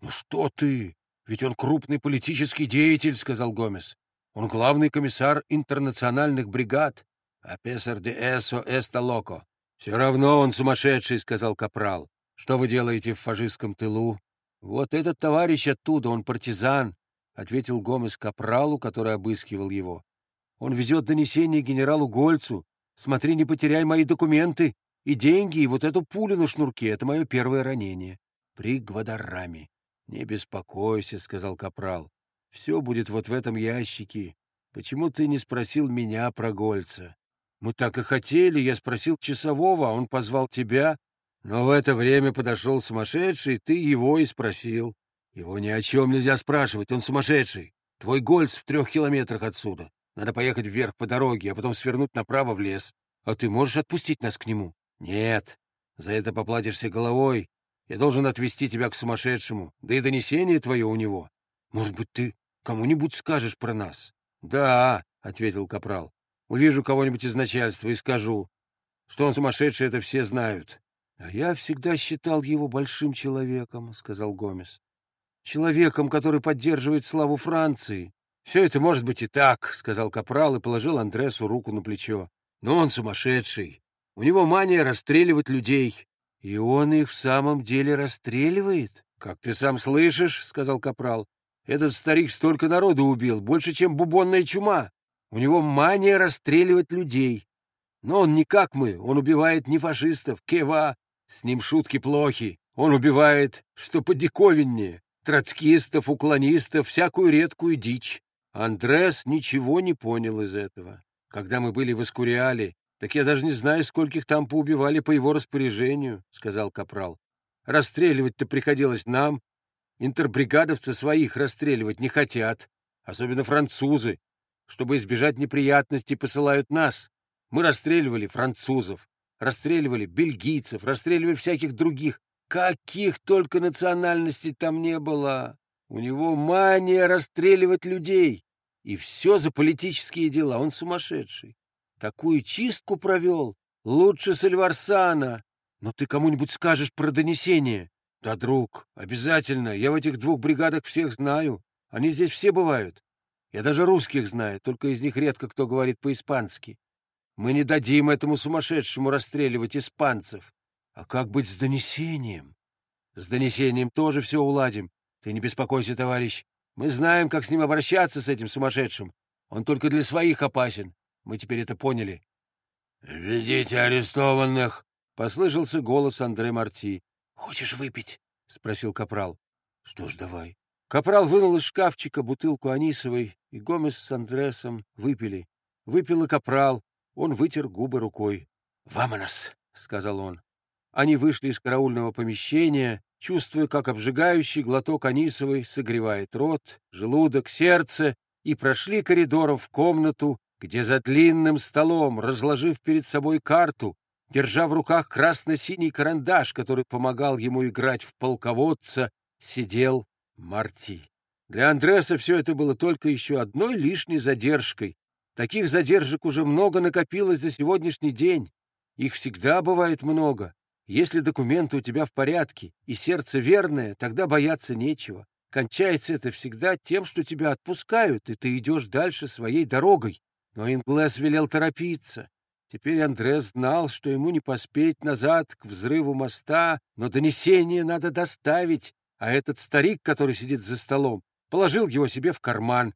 «Ну что ты? Ведь он крупный политический деятель», — сказал Гомес. «Он главный комиссар интернациональных бригад. А песар де эсо эста локо». «Все равно он сумасшедший», — сказал Капрал. «Что вы делаете в фашистском тылу?» «Вот этот товарищ оттуда, он партизан», — ответил Гомес Капралу, который обыскивал его. «Он везет донесение генералу Гольцу. Смотри, не потеряй мои документы и деньги, и вот эту пулю на шнурке. Это мое первое ранение. При Гвадарраме». «Не беспокойся», — сказал Капрал. «Все будет вот в этом ящике. Почему ты не спросил меня про Гольца?» «Мы так и хотели. Я спросил часового, а он позвал тебя. Но в это время подошел сумасшедший, ты его и спросил. Его ни о чем нельзя спрашивать, он сумасшедший. Твой Гольц в трех километрах отсюда. Надо поехать вверх по дороге, а потом свернуть направо в лес. А ты можешь отпустить нас к нему? Нет. За это поплатишься головой. Я должен отвезти тебя к сумасшедшему. Да и донесение твое у него. Может быть, ты кому-нибудь скажешь про нас? Да, — ответил Капрал. Увижу кого-нибудь из начальства и скажу. Что он сумасшедший, это все знают. — А я всегда считал его большим человеком, — сказал Гомес. — Человеком, который поддерживает славу Франции. — Все это может быть и так, — сказал Капрал и положил Андресу руку на плечо. — Но он сумасшедший. У него мания расстреливать людей. — И он их в самом деле расстреливает? — Как ты сам слышишь, — сказал Капрал. — Этот старик столько народу убил, больше, чем бубонная чума. У него мания расстреливать людей. Но он не как мы, он убивает не фашистов, кева, с ним шутки плохи. Он убивает, что подиковиннее, троцкистов, уклонистов, всякую редкую дичь. Андрес ничего не понял из этого. Когда мы были в Эскуриале, так я даже не знаю, скольких там поубивали по его распоряжению, — сказал Капрал. Расстреливать-то приходилось нам. Интербригадовцы своих расстреливать не хотят, особенно французы. Чтобы избежать неприятностей, посылают нас. Мы расстреливали французов, расстреливали бельгийцев, расстреливали всяких других. Каких только национальностей там не было. У него мания расстреливать людей. И все за политические дела. Он сумасшедший. Такую чистку провел. Лучше Сальварсана. Но ты кому-нибудь скажешь про донесение? Да, друг, обязательно. Я в этих двух бригадах всех знаю. Они здесь все бывают. Я даже русских знаю, только из них редко кто говорит по-испански. Мы не дадим этому сумасшедшему расстреливать испанцев. А как быть с донесением? С донесением тоже все уладим. Ты не беспокойся, товарищ. Мы знаем, как с ним обращаться, с этим сумасшедшим. Он только для своих опасен. Мы теперь это поняли. — Ведите арестованных! — послышался голос Андре Марти. — Хочешь выпить? — спросил Капрал. — Что ж, давай. Капрал вынул из шкафчика бутылку анисовой, и Гомес с Андресом выпили. Выпил и Капрал, он вытер губы рукой. «Вамонос!» — сказал он. Они вышли из караульного помещения, чувствуя, как обжигающий глоток анисовой согревает рот, желудок, сердце, и прошли коридором в комнату, где за длинным столом, разложив перед собой карту, держа в руках красно-синий карандаш, который помогал ему играть в полководца, сидел Марти. Для Андреса все это было только еще одной лишней задержкой, Таких задержек уже много накопилось за сегодняшний день. Их всегда бывает много. Если документы у тебя в порядке и сердце верное, тогда бояться нечего. Кончается это всегда тем, что тебя отпускают, и ты идешь дальше своей дорогой. Но Инглес велел торопиться. Теперь Андрес знал, что ему не поспеть назад к взрыву моста, но донесение надо доставить, а этот старик, который сидит за столом, положил его себе в карман,